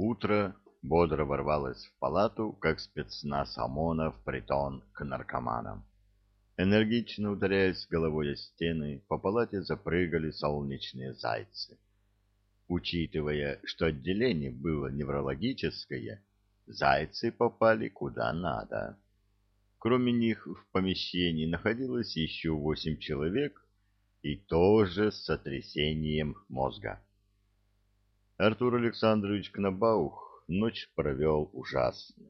Утро бодро ворвалось в палату, как спецназ ОМОНа в притон к наркоманам. Энергично ударяясь головой о стены, по палате запрыгали солнечные зайцы. Учитывая, что отделение было неврологическое, зайцы попали куда надо. Кроме них в помещении находилось еще восемь человек, и тоже с сотрясением мозга. Артур Александрович Кнабаух ночь провел ужасно.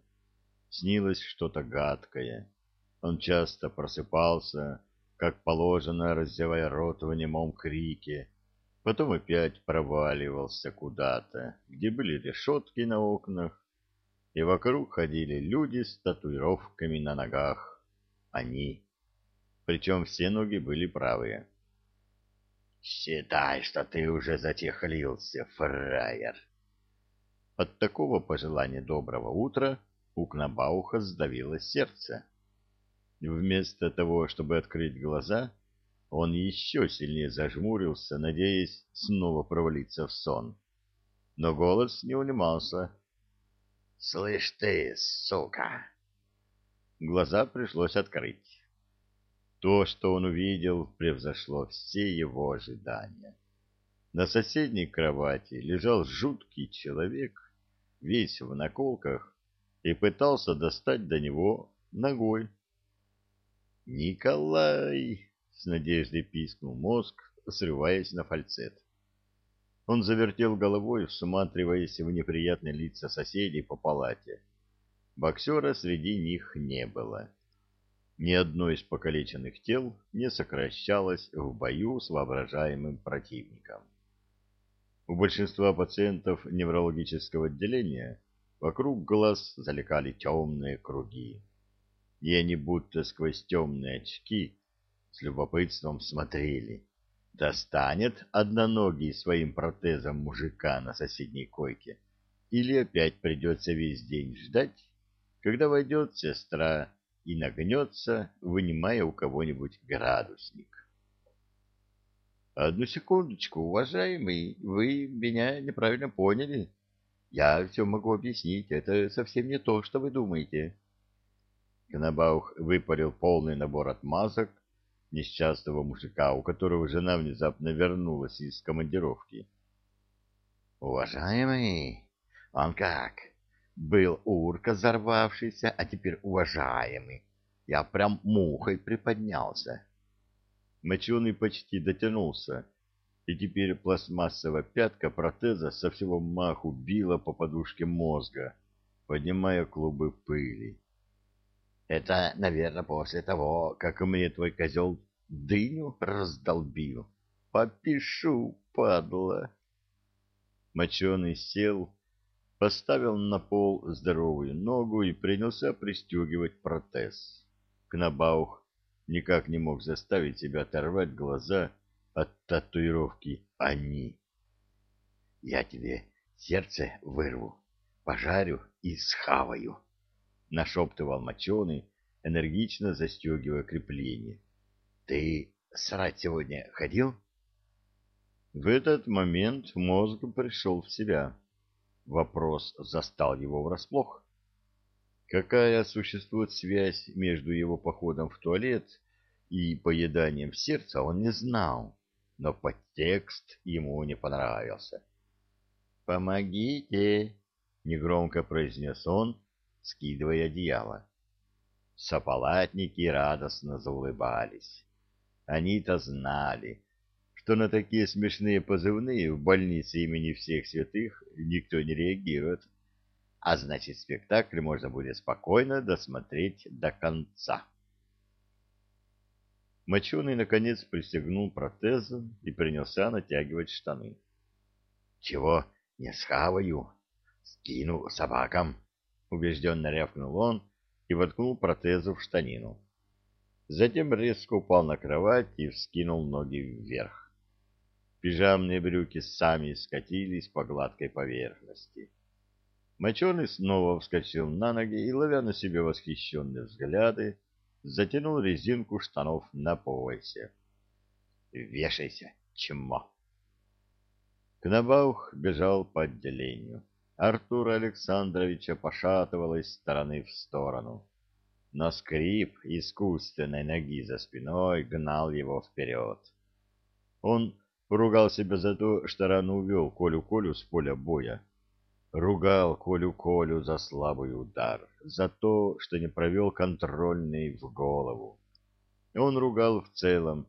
Снилось что-то гадкое. Он часто просыпался, как положено, раздевая рот в немом крике, потом опять проваливался куда-то, где были решетки на окнах, и вокруг ходили люди с татуировками на ногах. Они. Причем все ноги были правые. Считай, что ты уже затихлился, фраер. От такого пожелания доброго утра у Кнабауха сдавило сердце. Вместо того, чтобы открыть глаза, он еще сильнее зажмурился, надеясь снова провалиться в сон. Но голос не унимался. — Слышь ты, сука! Глаза пришлось открыть. То, что он увидел, превзошло все его ожидания. На соседней кровати лежал жуткий человек, весь в наколках, и пытался достать до него ногой. «Николай!» — с надеждой пискнул мозг, срываясь на фальцет. Он завертел головой, всматриваясь в неприятные лица соседей по палате. Боксера среди них не было. Ни одно из покалеченных тел не сокращалось в бою с воображаемым противником. У большинства пациентов неврологического отделения вокруг глаз залегали темные круги, и они будто сквозь темные очки с любопытством смотрели, достанет одноногий своим протезом мужика на соседней койке, или опять придется весь день ждать, когда войдет сестра и нагнется, вынимая у кого-нибудь градусник. Одну секундочку, уважаемый, вы меня неправильно поняли. Я все могу объяснить, это совсем не то, что вы думаете. Кнабаух выпарил полный набор отмазок несчастного мужика, у которого жена внезапно вернулась из командировки. Уважаемый, он как? Был урка взорвавшийся, а теперь уважаемый. Я прям мухой приподнялся. Моченый почти дотянулся, и теперь пластмассовая пятка протеза со всего маху била по подушке мозга, поднимая клубы пыли. Это, наверное, после того, как мне твой козел дыню раздолбил. Попишу, падла. Моченый сел, поставил на пол здоровую ногу и принялся пристегивать протез. Кнабаух никак не мог заставить себя оторвать глаза от татуировки «Они». «Я тебе сердце вырву, пожарю и схаваю», — нашептывал моченый, энергично застегивая крепление. «Ты срать сегодня ходил?» В этот момент мозг пришел в себя. Вопрос застал его врасплох. Какая существует связь между его походом в туалет и поеданием сердца, он не знал, но подтекст ему не понравился. «Помогите!» — негромко произнес он, скидывая одеяло. Сопалатники радостно заулыбались. Они-то знали, что на такие смешные позывные в больнице имени всех святых никто не реагирует, а значит, спектакль можно будет спокойно досмотреть до конца. Моченый, наконец, пристегнул протезом и принялся натягивать штаны. — Чего не схаваю? Скину собакам, — убежденно рявкнул он и воткнул протезу в штанину. Затем резко упал на кровать и вскинул ноги вверх. Пижамные брюки сами скатились по гладкой поверхности. Моченый снова вскочил на ноги и, ловя на себе восхищенные взгляды, затянул резинку штанов на поясе. «Вешайся, чмо!» Кнабаух бежал по отделению. Артура Александровича пошатывало из стороны в сторону. Но скрип искусственной ноги за спиной гнал его вперед. Он ругал себя за то, что рано увел Колю-Колю с поля боя. Ругал Колю-Колю за слабый удар, за то, что не провел контрольный в голову. Он ругал в целом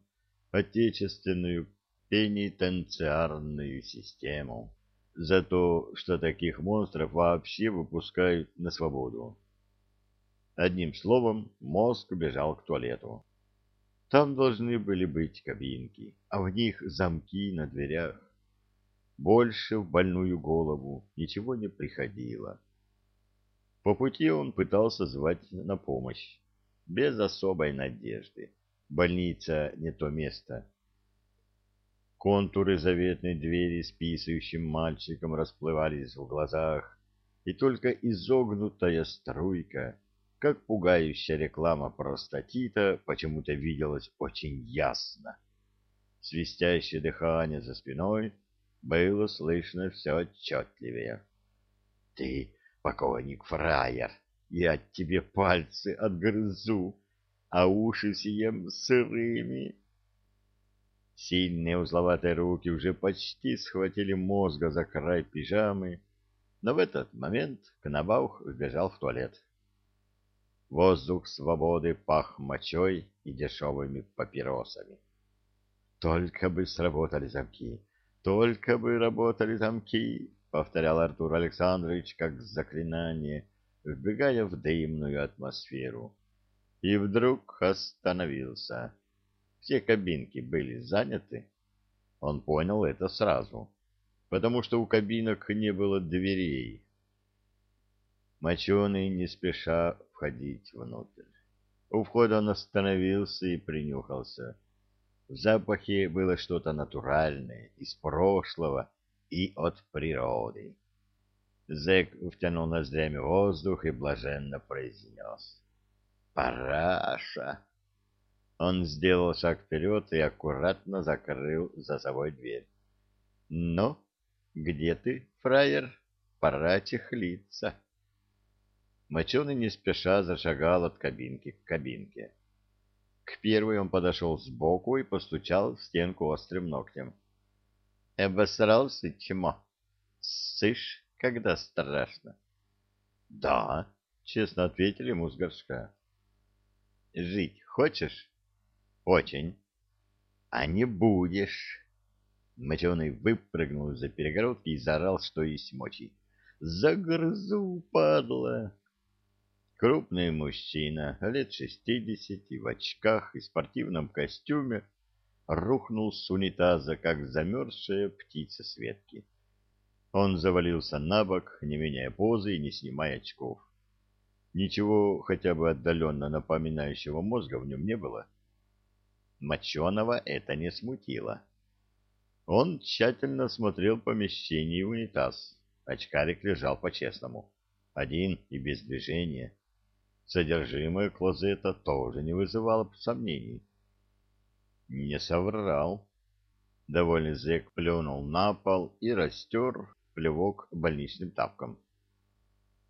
отечественную пенитенциарную систему за то, что таких монстров вообще выпускают на свободу. Одним словом, мозг бежал к туалету. Там должны были быть кабинки, а в них замки на дверях. Больше в больную голову ничего не приходило. По пути он пытался звать на помощь, без особой надежды. Больница не то место. Контуры заветной двери с писающим мальчиком расплывались в глазах, и только изогнутая струйка — как пугающая реклама простатита почему-то виделась очень ясно. Свистящее дыхание за спиной было слышно все отчетливее. — Ты, покойник фраер, я тебе пальцы отгрызу, а уши съем сырыми. Сильные узловатые руки уже почти схватили мозга за край пижамы, но в этот момент Кнабаух вбежал в туалет. Воздух свободы пах мочой и дешевыми папиросами. «Только бы сработали замки! Только бы работали замки!» — повторял Артур Александрович как заклинание, вбегая в дымную атмосферу. И вдруг остановился. Все кабинки были заняты. Он понял это сразу, потому что у кабинок не было дверей. Моченый не спеша входить внутрь. У входа он остановился и принюхался. В запахе было что-то натуральное, из прошлого и от природы. Зэк втянул ноздрями воздух и блаженно произнес. «Параша!» Он сделал шаг вперед и аккуратно закрыл за собой дверь. «Ну, где ты, фраер? Пора чехлиться!» Моченый не спеша зашагал от кабинки к кабинке. К первой он подошел сбоку и постучал в стенку острым ногтем. — Обосрался, чмо? Сышь, когда страшно? — Да, — честно ответили ему с горшка. — Жить хочешь? — Очень. — А не будешь. Моченый выпрыгнул за перегородки и заорал, что есть мочи. — Загрызу, падла! Крупный мужчина, лет шестидесяти, в очках и спортивном костюме, рухнул с унитаза, как замерзшая птица с ветки. Он завалился на бок, не меняя позы и не снимая очков. Ничего хотя бы отдаленно напоминающего мозга в нем не было. Моченого это не смутило. Он тщательно смотрел помещение и унитаз. Очкарик лежал по-честному, один и без движения. Содержимое клозета тоже не вызывало сомнений. Не соврал. Довольный зэк плюнул на пол и растер плевок больничным тапком.